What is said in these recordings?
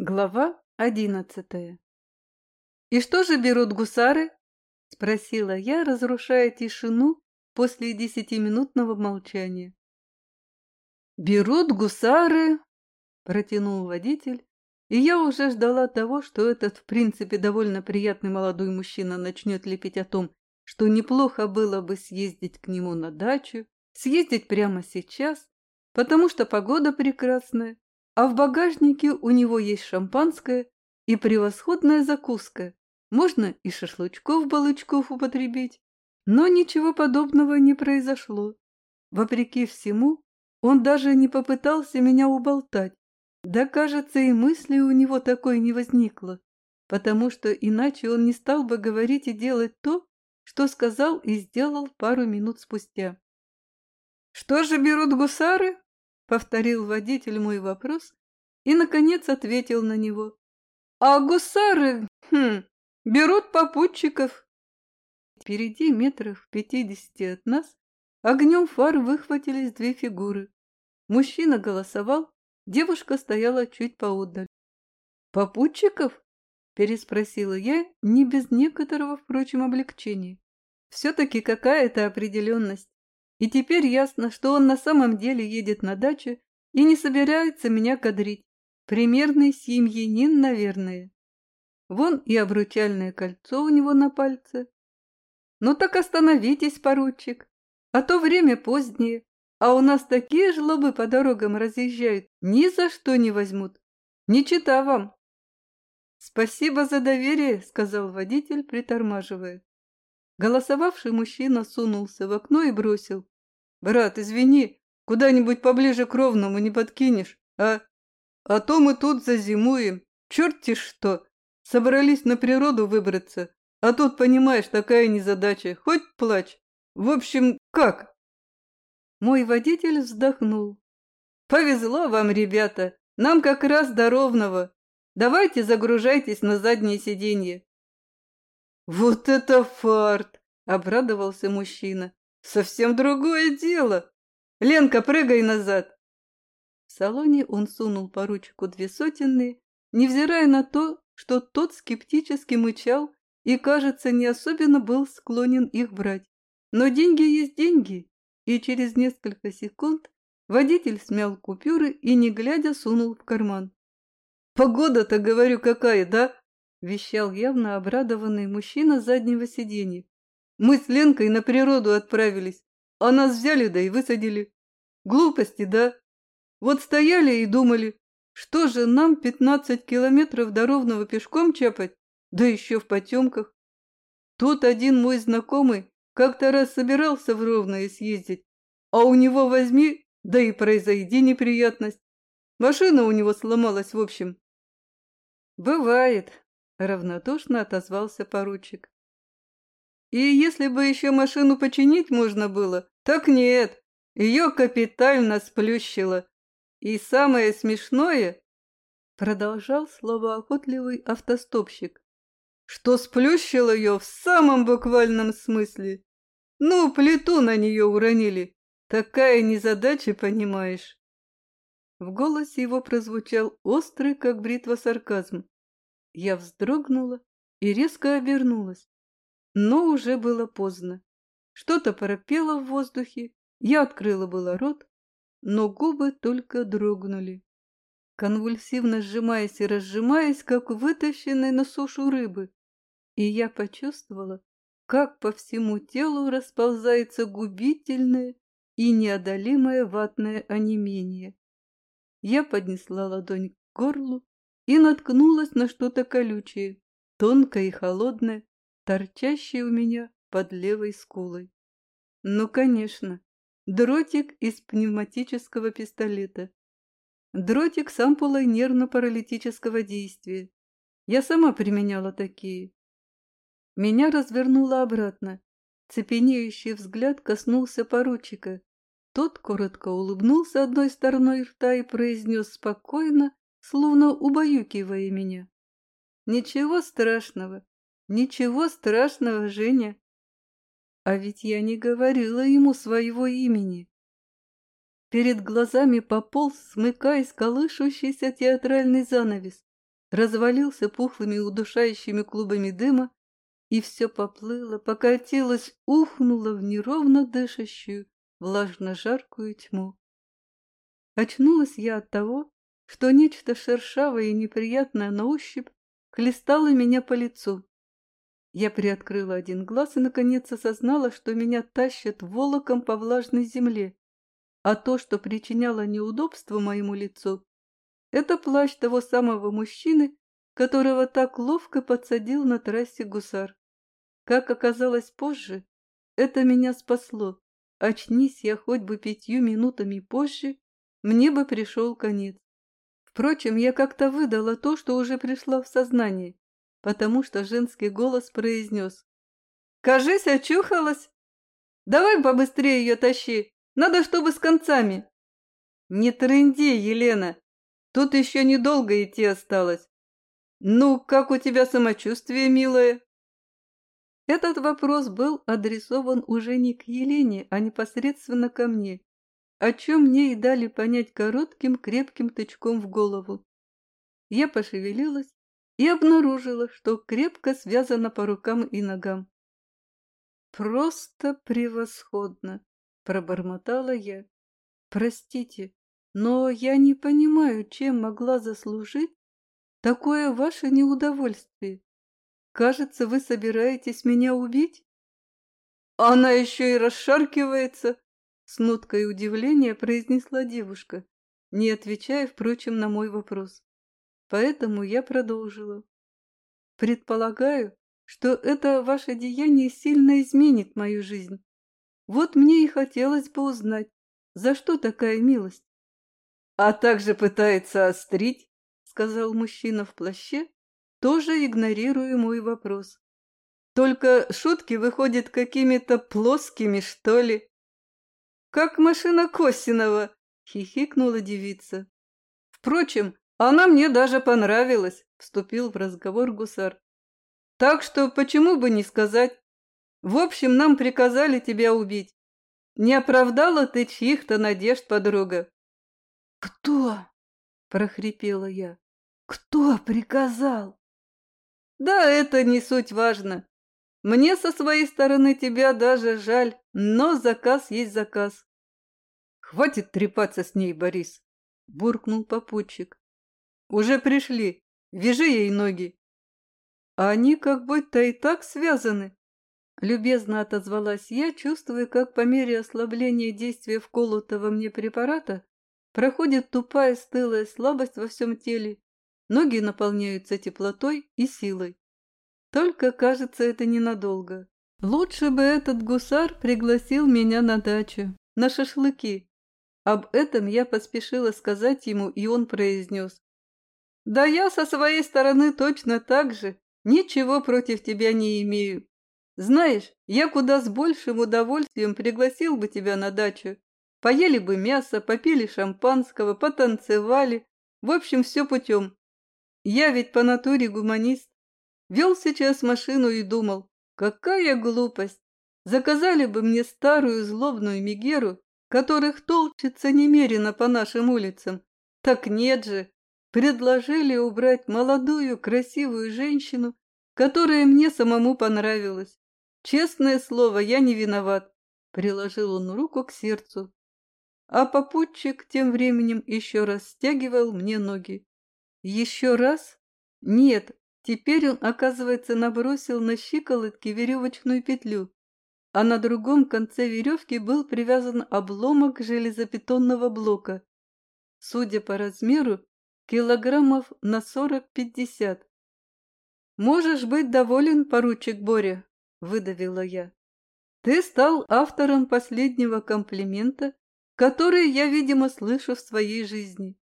Глава одиннадцатая «И что же берут гусары?» — спросила я, разрушая тишину после десятиминутного молчания. «Берут гусары!» — протянул водитель, и я уже ждала того, что этот, в принципе, довольно приятный молодой мужчина начнет лепить о том, что неплохо было бы съездить к нему на дачу, съездить прямо сейчас, потому что погода прекрасная, а в багажнике у него есть шампанское и превосходная закуска. Можно и шашлычков-балычков употребить. Но ничего подобного не произошло. Вопреки всему, он даже не попытался меня уболтать. Да, кажется, и мысли у него такой не возникло, потому что иначе он не стал бы говорить и делать то, что сказал и сделал пару минут спустя. «Что же берут гусары?» Повторил водитель мой вопрос и, наконец, ответил на него. А гусары, хм, берут попутчиков. Впереди метров в пятидесяти от нас огнем фар выхватились две фигуры. Мужчина голосовал, девушка стояла чуть поодаль. «Попутчиков?» – переспросила я, не без некоторого, впрочем, облегчения. Все-таки какая-то определенность. И теперь ясно, что он на самом деле едет на дачу и не собирается меня кадрить. Примерный семьянин, наверное. Вон и обручальное кольцо у него на пальце. Ну так остановитесь, поручик, а то время позднее, а у нас такие жлобы по дорогам разъезжают, ни за что не возьмут. Не чита вам. Спасибо за доверие, сказал водитель, притормаживая. Голосовавший мужчина сунулся в окно и бросил. «Брат, извини, куда-нибудь поближе к ровному не подкинешь, а? А то мы тут зазимуем. Черти что! Собрались на природу выбраться, а тут, понимаешь, такая незадача, хоть плачь. В общем, как?» Мой водитель вздохнул. «Повезло вам, ребята, нам как раз до ровного. Давайте загружайтесь на заднее сиденье. «Вот это фарт!» — обрадовался мужчина. «Совсем другое дело! Ленка, прыгай назад!» В салоне он сунул поручику две сотенные, невзирая на то, что тот скептически мычал и, кажется, не особенно был склонен их брать. Но деньги есть деньги, и через несколько секунд водитель смял купюры и, не глядя, сунул в карман. «Погода-то, говорю, какая, да?» — вещал явно обрадованный мужчина с заднего сиденья. «Мы с Ленкой на природу отправились, а нас взяли да и высадили. Глупости, да? Вот стояли и думали, что же нам пятнадцать километров до Ровного пешком чапать, да еще в потемках. Тут один мой знакомый как-то раз собирался в Ровное съездить, а у него возьми, да и произойди неприятность. Машина у него сломалась в общем. Бывает, Равнодушно отозвался поручик. И если бы еще машину починить можно было, так нет, ее капитально сплющило. И самое смешное, продолжал словоохотливый автостопщик, что сплющило ее в самом буквальном смысле. Ну, плиту на нее уронили. Такая незадача, понимаешь. В голосе его прозвучал острый, как бритва, сарказм. Я вздрогнула и резко обернулась. Но уже было поздно. Что-то пропело в воздухе, я открыла было рот, но губы только дрогнули. Конвульсивно сжимаясь и разжимаясь, как вытащенной на сушу рыбы. И я почувствовала, как по всему телу расползается губительное и неодолимое ватное онемение. Я поднесла ладонь к горлу и наткнулась на что-то колючее, тонкое и холодное, торчащее у меня под левой скулой. Ну, конечно, дротик из пневматического пистолета. Дротик с ампулой нервно-паралитического действия. Я сама применяла такие. Меня развернуло обратно. Цепенеющий взгляд коснулся поручика. Тот коротко улыбнулся одной стороной рта и произнес спокойно, словно убаюкивая меня. Ничего страшного, ничего страшного, Женя. А ведь я не говорила ему своего имени. Перед глазами пополз, смыкаясь колышущийся театральный занавес. развалился пухлыми удушающими клубами дыма, и все поплыло, покатилось, ухнуло в неровно дышащую, влажно-жаркую тьму. Очнулась я от того, что нечто шершавое и неприятное на ощупь хлестало меня по лицу. Я приоткрыла один глаз и, наконец, осознала, что меня тащат волоком по влажной земле, а то, что причиняло неудобство моему лицу, это плащ того самого мужчины, которого так ловко подсадил на трассе гусар. Как оказалось позже, это меня спасло. Очнись я хоть бы пятью минутами позже, мне бы пришел конец. Впрочем, я как-то выдала то, что уже пришла в сознание, потому что женский голос произнес. «Кажись, очухалась! Давай побыстрее ее тащи, надо, чтобы с концами!» «Не трынди, Елена, тут еще недолго идти осталось. Ну, как у тебя самочувствие, милая?» Этот вопрос был адресован уже не к Елене, а непосредственно ко мне о чем мне и дали понять коротким крепким тычком в голову. Я пошевелилась и обнаружила, что крепко связана по рукам и ногам. «Просто превосходно!» — пробормотала я. «Простите, но я не понимаю, чем могла заслужить такое ваше неудовольствие. Кажется, вы собираетесь меня убить?» «Она еще и расшаркивается!» С ноткой удивления произнесла девушка, не отвечая, впрочем, на мой вопрос. Поэтому я продолжила. Предполагаю, что это ваше деяние сильно изменит мою жизнь. Вот мне и хотелось бы узнать, за что такая милость. А также пытается острить, сказал мужчина в плаще, тоже игнорируя мой вопрос. Только шутки выходят какими-то плоскими, что ли как машина Косинова!» — хихикнула девица. «Впрочем, она мне даже понравилась», — вступил в разговор гусар. «Так что почему бы не сказать? В общем, нам приказали тебя убить. Не оправдала ты чьих-то надежд, подруга?» «Кто?» — прохрипела я. «Кто приказал?» «Да это не суть важно. Мне со своей стороны тебя даже жаль, но заказ есть заказ. Хватит трепаться с ней, Борис, буркнул попутчик. Уже пришли, вяжи ей ноги. А они как будто и так связаны. Любезно отозвалась я, чувствуя, как по мере ослабления действия вколотого мне препарата проходит тупая стылая слабость во всем теле, ноги наполняются теплотой и силой. Только, кажется, это ненадолго. Лучше бы этот гусар пригласил меня на дачу, на шашлыки. Об этом я поспешила сказать ему, и он произнес. «Да я со своей стороны точно так же. Ничего против тебя не имею. Знаешь, я куда с большим удовольствием пригласил бы тебя на дачу. Поели бы мясо, попили шампанского, потанцевали. В общем, все путем. Я ведь по натуре гуманист. Вел сейчас машину и думал, какая глупость. Заказали бы мне старую злобную Мегеру, которых толчется немерено по нашим улицам. Так нет же, предложили убрать молодую красивую женщину, которая мне самому понравилась. Честное слово, я не виноват. Приложил он руку к сердцу. А попутчик тем временем еще раз стягивал мне ноги. Еще раз? Нет, Теперь он, оказывается, набросил на щиколотки веревочную петлю, а на другом конце веревки был привязан обломок железобетонного блока. Судя по размеру, килограммов на сорок-пятьдесят. «Можешь быть доволен, поручик Боря», — выдавила я. «Ты стал автором последнего комплимента, который я, видимо, слышу в своей жизни.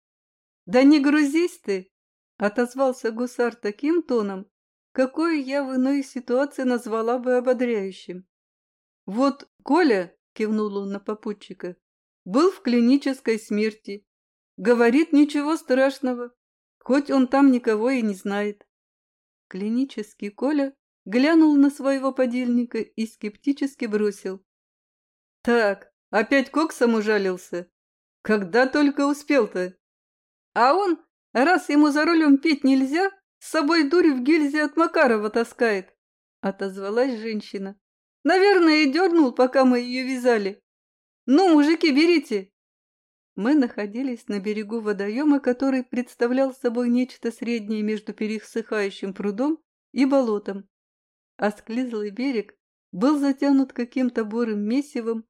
Да не грузись ты, Отозвался гусар таким тоном, какой я в иной ситуации назвала бы ободряющим. «Вот Коля», — кивнул он на попутчика, — «был в клинической смерти. Говорит, ничего страшного, хоть он там никого и не знает». Клинический Коля глянул на своего подельника и скептически бросил. «Так, опять коксом ужалился? Когда только успел-то?» А он Раз ему за рулем пить нельзя, с собой дурь в гильзе от Макарова таскает, отозвалась женщина. Наверное, и дернул, пока мы ее вязали. Ну, мужики, берите. Мы находились на берегу водоема, который представлял собой нечто среднее между пересыхающим прудом и болотом. А склизлый берег был затянут каким-то бурым месивом,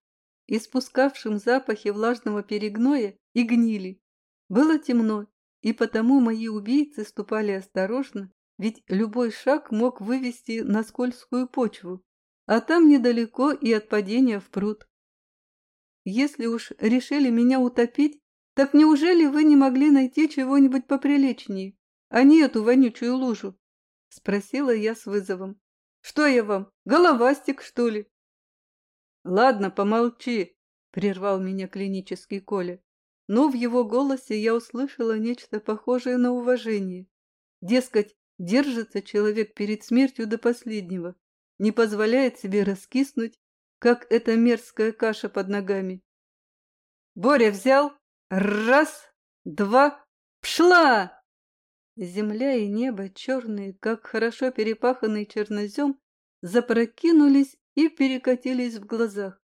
испускавшим запахи влажного перегноя и гнили. Было темно, и потому мои убийцы ступали осторожно, ведь любой шаг мог вывести на скользкую почву, а там недалеко и от падения в пруд. Если уж решили меня утопить, так неужели вы не могли найти чего-нибудь поприличнее, а не эту вонючую лужу? Спросила я с вызовом. Что я вам, головастик, что ли? Ладно, помолчи, прервал меня клинический Коля. Но в его голосе я услышала нечто похожее на уважение. Дескать, держится человек перед смертью до последнего, не позволяет себе раскиснуть, как эта мерзкая каша под ногами. Боря взял, раз, два, пшла! Земля и небо, черные, как хорошо перепаханный чернозем, запрокинулись и перекатились в глазах.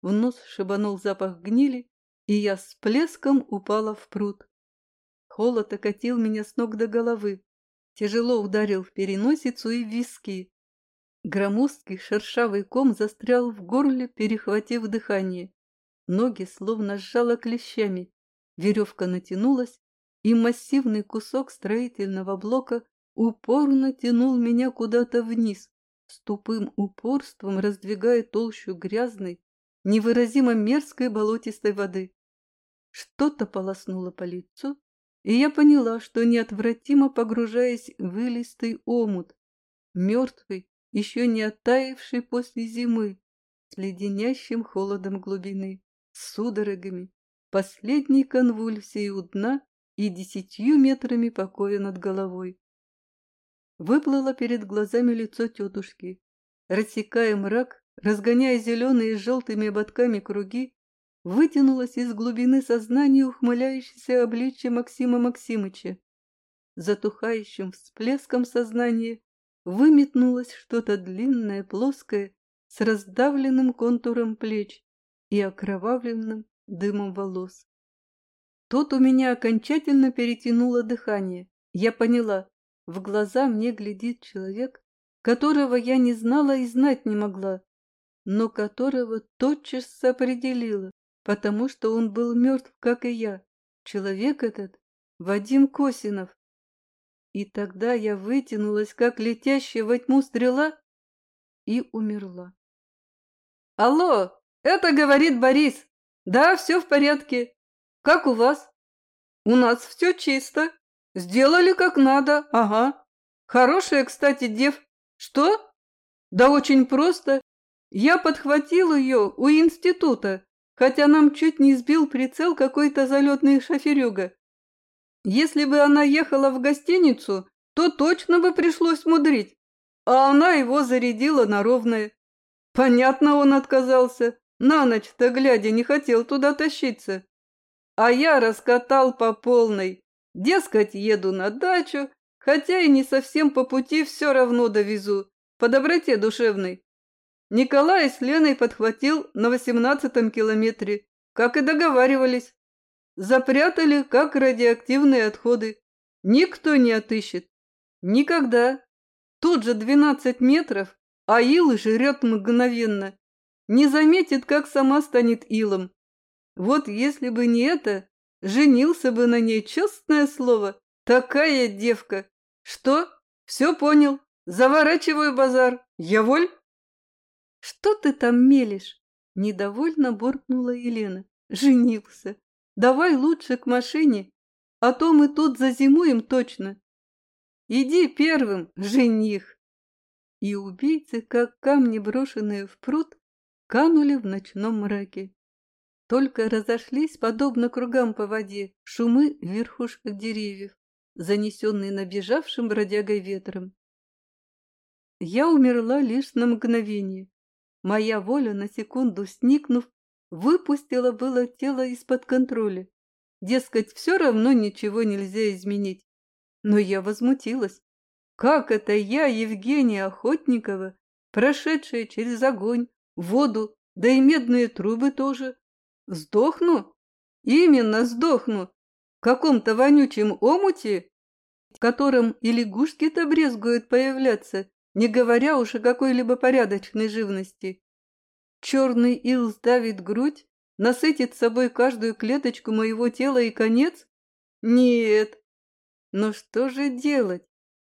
В нос шибанул запах гнили, и я с плеском упала в пруд. Холод окатил меня с ног до головы, тяжело ударил в переносицу и в виски. Громоздкий шершавый ком застрял в горле, перехватив дыхание. Ноги словно сжало клещами, веревка натянулась, и массивный кусок строительного блока упорно тянул меня куда-то вниз, с тупым упорством раздвигая толщу грязной, невыразимо мерзкой болотистой воды. Что-то полоснуло по лицу, и я поняла, что неотвратимо погружаясь в илистый омут, мертвый, еще не оттаивший после зимы, с леденящим холодом глубины, с судорогами, последней конвульсией у дна и десятью метрами покоя над головой. Выплыло перед глазами лицо тетушки. Рассекая мрак, разгоняя зеленые с желтыми ободками круги, вытянулось из глубины сознания ухмыляющееся обличье Максима Максимыча. Затухающим всплеском сознания выметнулось что-то длинное, плоское, с раздавленным контуром плеч и окровавленным дымом волос. Тут у меня окончательно перетянуло дыхание. Я поняла, в глаза мне глядит человек, которого я не знала и знать не могла, но которого тотчас определила, потому что он был мертв, как и я. Человек этот — Вадим Косинов. И тогда я вытянулась, как летящая во тьму стрела, и умерла. «Алло, это говорит Борис. Да, все в порядке. Как у вас? У нас все чисто. Сделали как надо, ага. Хорошая, кстати, дев. Что? Да очень просто. Я подхватил ее у института, хотя нам чуть не сбил прицел какой-то залетный шоферюга. Если бы она ехала в гостиницу, то точно бы пришлось мудрить, а она его зарядила на ровное. Понятно, он отказался. На ночь-то глядя не хотел туда тащиться. А я раскатал по полной. Дескать, еду на дачу, хотя и не совсем по пути все равно довезу, по доброте душевной. Николай с Леной подхватил на восемнадцатом километре, как и договаривались. Запрятали, как радиоактивные отходы. Никто не отыщет. Никогда. Тут же двенадцать метров, а ил жрет мгновенно. Не заметит, как сама станет илом. Вот если бы не это, женился бы на ней, честное слово. Такая девка. Что? Все понял. Заворачиваю базар. Я воль? Что ты там мелешь? Недовольно буркнула Елена. Женился. Давай лучше к машине, а то мы тут зазимуем точно. Иди первым, жених. И убийцы, как камни, брошенные в пруд, канули в ночном мраке. Только разошлись, подобно кругам по воде, шумы в верхушках деревьев, занесенные набежавшим бродягой ветром. Я умерла лишь на мгновение. Моя воля, на секунду сникнув, выпустила было тело из-под контроля. Дескать, все равно ничего нельзя изменить. Но я возмутилась. Как это я, Евгения Охотникова, прошедшая через огонь, воду, да и медные трубы тоже, сдохну? Именно сдохну. В каком-то вонючем омуте, в котором и лягушки-то брезгуют появляться, не говоря уж о какой-либо порядочной живности. Черный ил сдавит грудь, насытит собой каждую клеточку моего тела и конец? Нет. Но что же делать?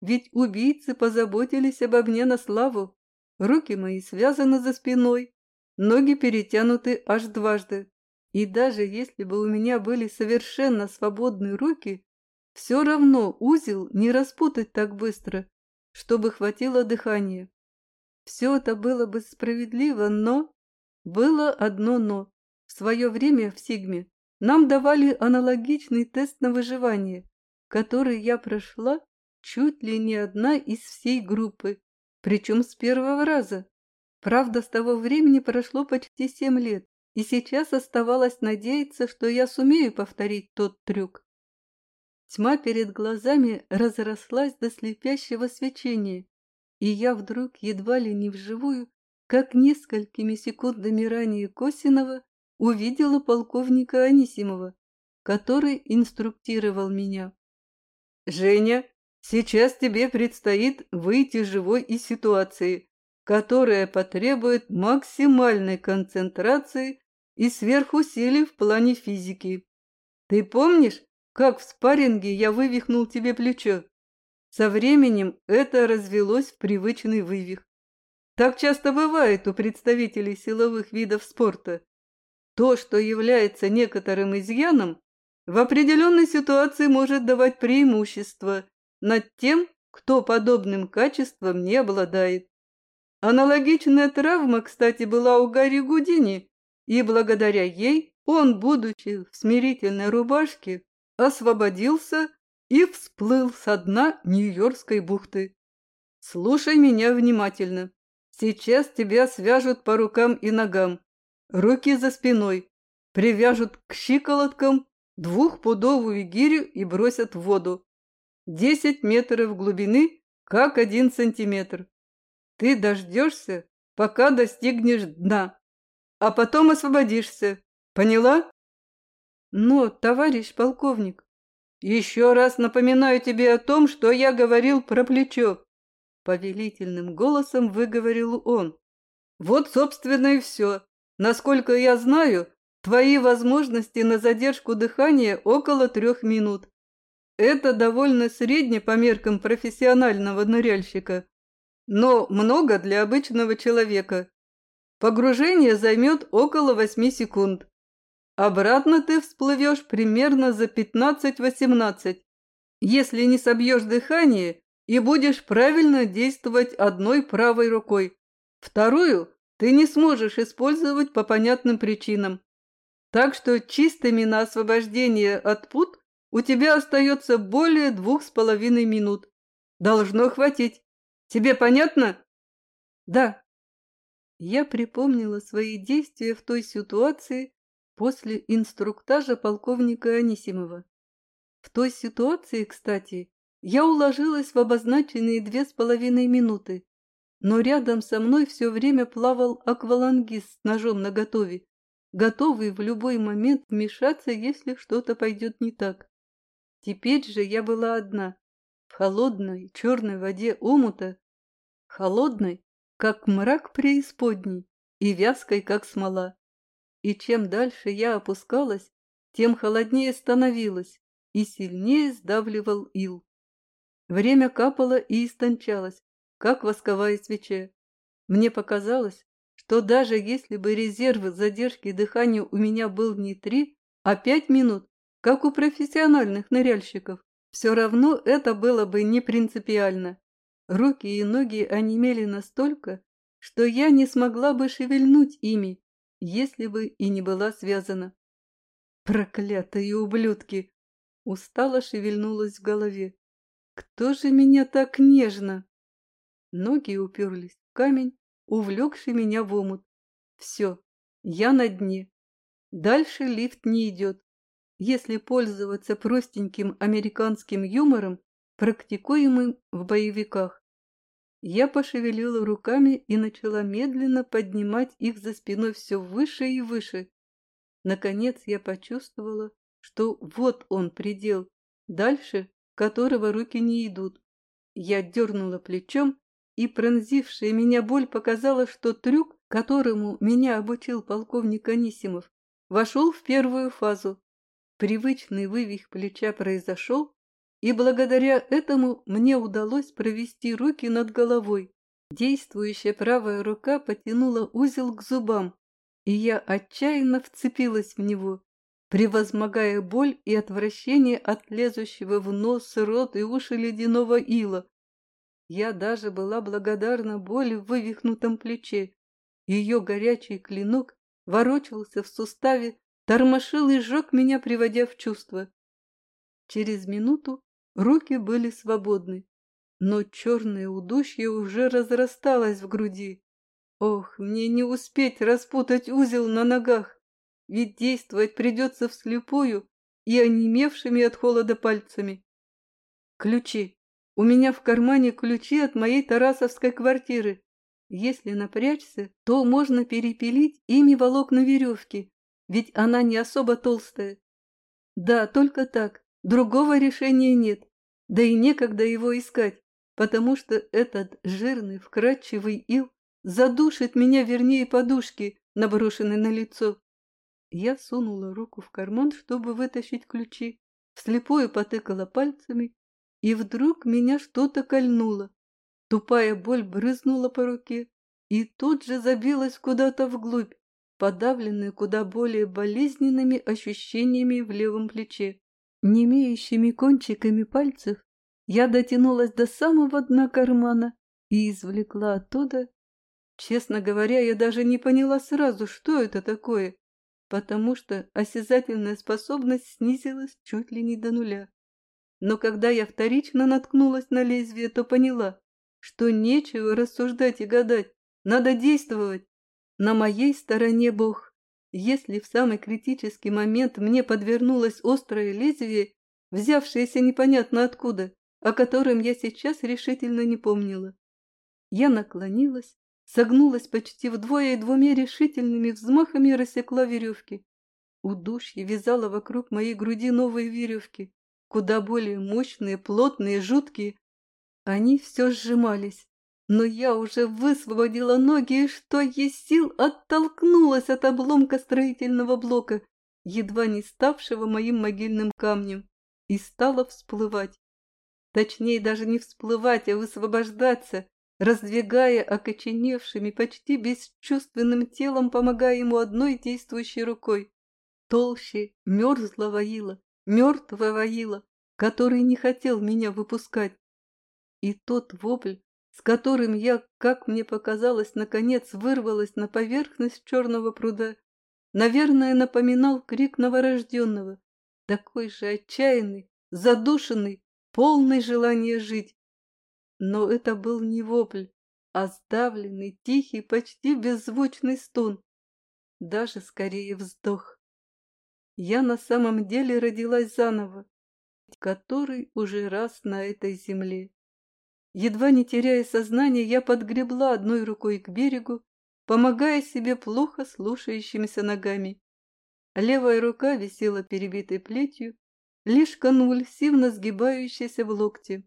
Ведь убийцы позаботились обо мне на славу. Руки мои связаны за спиной, ноги перетянуты аж дважды. И даже если бы у меня были совершенно свободные руки, все равно узел не распутать так быстро, чтобы хватило дыхания. Все это было бы справедливо, но... Было одно «но». В свое время в Сигме нам давали аналогичный тест на выживание, который я прошла чуть ли не одна из всей группы, причем с первого раза. Правда, с того времени прошло почти семь лет, и сейчас оставалось надеяться, что я сумею повторить тот трюк. Тьма перед глазами разрослась до слепящего свечения, и я вдруг едва ли не вживую, как несколькими секундами ранее Косинова, увидела полковника Анисимова, который инструктировал меня. «Женя, Сейчас тебе предстоит выйти живой из ситуации, которая потребует максимальной концентрации и сверхусилий в плане физики. Ты помнишь, как в спарринге я вывихнул тебе плечо? Со временем это развелось в привычный вывих. Так часто бывает у представителей силовых видов спорта. То, что является некоторым изъяном, в определенной ситуации может давать преимущество над тем, кто подобным качеством не обладает. Аналогичная травма, кстати, была у Гарри Гудини, и благодаря ей он, будучи в смирительной рубашке, освободился и всплыл со дна Нью-Йоркской бухты. Слушай меня внимательно. Сейчас тебя свяжут по рукам и ногам, руки за спиной, привяжут к щиколоткам двухпудовую гирю и бросят в воду. Десять метров глубины, как один сантиметр. Ты дождешься, пока достигнешь дна, а потом освободишься. Поняла? Но, товарищ полковник, еще раз напоминаю тебе о том, что я говорил про плечо. Повелительным голосом выговорил он. Вот, собственно, и все. Насколько я знаю, твои возможности на задержку дыхания около трех минут. Это довольно средне по меркам профессионального ныряльщика, но много для обычного человека. Погружение займет около 8 секунд. Обратно ты всплывешь примерно за 15-18, если не собьешь дыхание и будешь правильно действовать одной правой рукой. Вторую ты не сможешь использовать по понятным причинам. Так что чистыми на освобождение от пут у тебя остается более двух с половиной минут. Должно хватить. Тебе понятно? Да. Я припомнила свои действия в той ситуации после инструктажа полковника Анисимова. В той ситуации, кстати, я уложилась в обозначенные две с половиной минуты, но рядом со мной все время плавал аквалангист с ножом наготове, готовый в любой момент вмешаться, если что-то пойдет не так. Теперь же я была одна, в холодной черной воде омута, холодной, как мрак преисподней, и вязкой, как смола. И чем дальше я опускалась, тем холоднее становилось и сильнее сдавливал ил. Время капало и истончалось, как восковая свеча. Мне показалось, что даже если бы резерв задержки дыхания у меня был не три, а пять минут, как у профессиональных ныряльщиков. Все равно это было бы не принципиально. Руки и ноги онемели настолько, что я не смогла бы шевельнуть ими, если бы и не была связана. Проклятые ублюдки! Устало шевельнулась в голове. Кто же меня так нежно? Ноги уперлись в камень, увлекший меня в омут. Все, я на дне. Дальше лифт не идет. Если пользоваться простеньким американским юмором, практикуемым в боевиках. Я пошевелила руками и начала медленно поднимать их за спиной все выше и выше. Наконец я почувствовала, что вот он предел, дальше которого руки не идут. Я дернула плечом, и пронзившая меня боль показала, что трюк, которому меня обучил полковник Анисимов, вошел в первую фазу. Привычный вывих плеча произошел, и благодаря этому мне удалось провести руки над головой. Действующая правая рука потянула узел к зубам, и я отчаянно вцепилась в него, превозмогая боль и отвращение от лезущего в нос, рот и уши ледяного ила. Я даже была благодарна боли в вывихнутом плече. Ее горячий клинок ворочался в суставе, тормошил и сжег меня, приводя в чувство. Через минуту руки были свободны, но черное удушье уже разрасталось в груди. Ох, мне не успеть распутать узел на ногах, ведь действовать придется вслепую и онемевшими от холода пальцами. Ключи. У меня в кармане ключи от моей тарасовской квартиры. Если напрячься, то можно перепилить ими волокна веревки, ведь она не особо толстая. Да, только так, другого решения нет, да и некогда его искать, потому что этот жирный, вкрадчивый ил задушит меня, вернее, подушки, наброшенные на лицо. Я сунула руку в карман, чтобы вытащить ключи, вслепую потыкала пальцами и вдруг меня что-то кольнуло. Тупая боль брызнула по руке и тут же забилась куда-то вглубь, подавленная куда более болезненными ощущениями в левом плече. Немеющими кончиками пальцев я дотянулась до самого дна кармана и извлекла оттуда. Честно говоря, я даже не поняла сразу, что это такое, потому что осязательная способность снизилась чуть ли не до нуля. Но когда я вторично наткнулась на лезвие, то поняла, что нечего рассуждать и гадать, надо действовать. На моей стороне Бог. Если в самый критический момент мне подвернулось острое лезвие, взявшееся непонятно откуда, о котором я сейчас решительно не помнила. Я наклонилась, согнулась почти вдвое и двумя решительными взмахами рассекла веревки. Удушье вязало вокруг моей груди новые веревки куда более мощные, плотные, жуткие. Они все сжимались, но я уже высвободила ноги и, что есть сил, оттолкнулась от обломка строительного блока, едва не ставшего моим могильным камнем, и стала всплывать. Точнее, даже не всплывать, а высвобождаться, раздвигая окоченевшими, почти бесчувственным телом, помогая ему одной действующей рукой. Толще мерзлого ила, мертвого Ила, который не хотел меня выпускать. И тот вопль, с которым я, как мне показалось, наконец вырвалась на поверхность черного пруда, наверное, напоминал крик новорожденного, такой же отчаянный, задушенный, полный желания жить. Но это был не вопль, а сдавленный, тихий, почти беззвучный стон, даже скорее вздох. Я на самом деле родилась заново, который уже раз на этой земле. Едва не теряя сознание, я подгребла одной рукой к берегу, помогая себе плохо слушающимися ногами. Левая рука висела перебитой плетью, лишь конвульсивно сгибающейся в локте.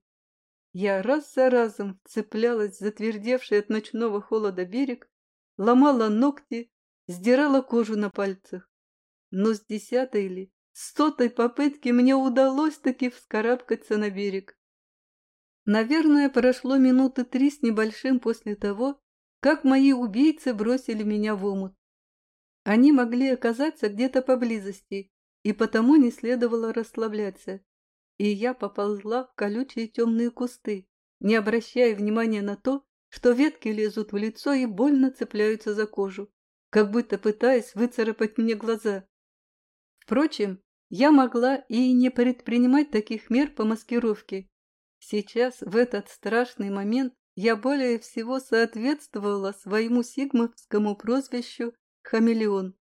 Я раз за разом цеплялась затвердевший от ночного холода берег, ломала ногти, сдирала кожу на пальцах но с десятой или сотой попытки мне удалось таки вскарабкаться на берег. Наверное, прошло минуты три с небольшим после того, как мои убийцы бросили меня в омут. Они могли оказаться где-то поблизости, и потому не следовало расслабляться. И я поползла в колючие темные кусты, не обращая внимания на то, что ветки лезут в лицо и больно цепляются за кожу, как будто пытаясь выцарапать мне глаза. Впрочем, я могла и не предпринимать таких мер по маскировке. Сейчас, в этот страшный момент, я более всего соответствовала своему сигмовскому прозвищу «хамелеон».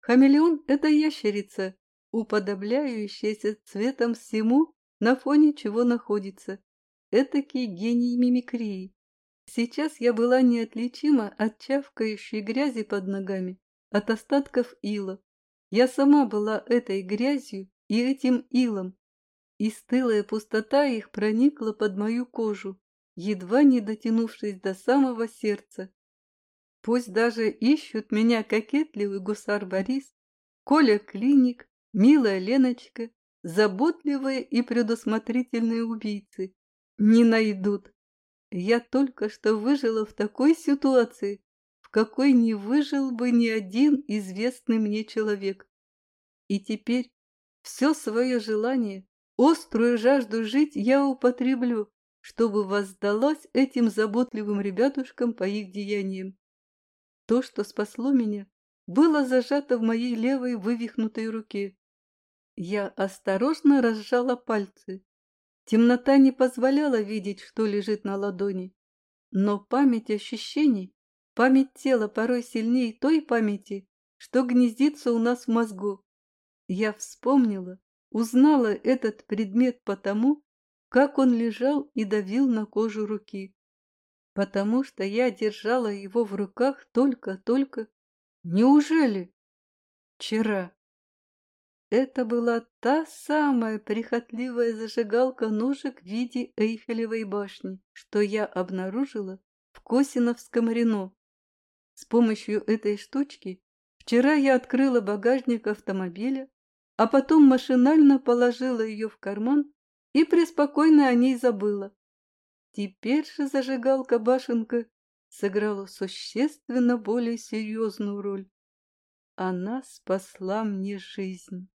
Хамелеон – это ящерица, уподобляющаяся цветом всему, на фоне чего находится. Этакий гений мимикрии. Сейчас я была неотличима от чавкающей грязи под ногами, от остатков ила. Я сама была этой грязью и этим илом, и стылая пустота их проникла под мою кожу, едва не дотянувшись до самого сердца. Пусть даже ищут меня кокетливый гусар Борис, Коля Клиник, милая Леночка, заботливые и предусмотрительные убийцы. Не найдут. Я только что выжила в такой ситуации, в какой не выжил бы ни один известный мне человек. И теперь все свое желание, острую жажду жить я употреблю, чтобы воздалась этим заботливым ребятушкам по их деяниям. То, что спасло меня, было зажато в моей левой вывихнутой руке. Я осторожно разжала пальцы. Темнота не позволяла видеть, что лежит на ладони. Но память ощущений, память тела порой сильнее той памяти, что гнездится у нас в мозгу. Я вспомнила, узнала этот предмет потому, как он лежал и давил на кожу руки. Потому что я держала его в руках только-только. Неужели? Вчера. Это была та самая прихотливая зажигалка ножек в виде Эйфелевой башни, что я обнаружила в Косиновском Рено. С помощью этой штучки вчера я открыла багажник автомобиля, а потом машинально положила ее в карман и преспокойно о ней забыла. Теперь же зажигалка-башенка сыграла существенно более серьезную роль. Она спасла мне жизнь.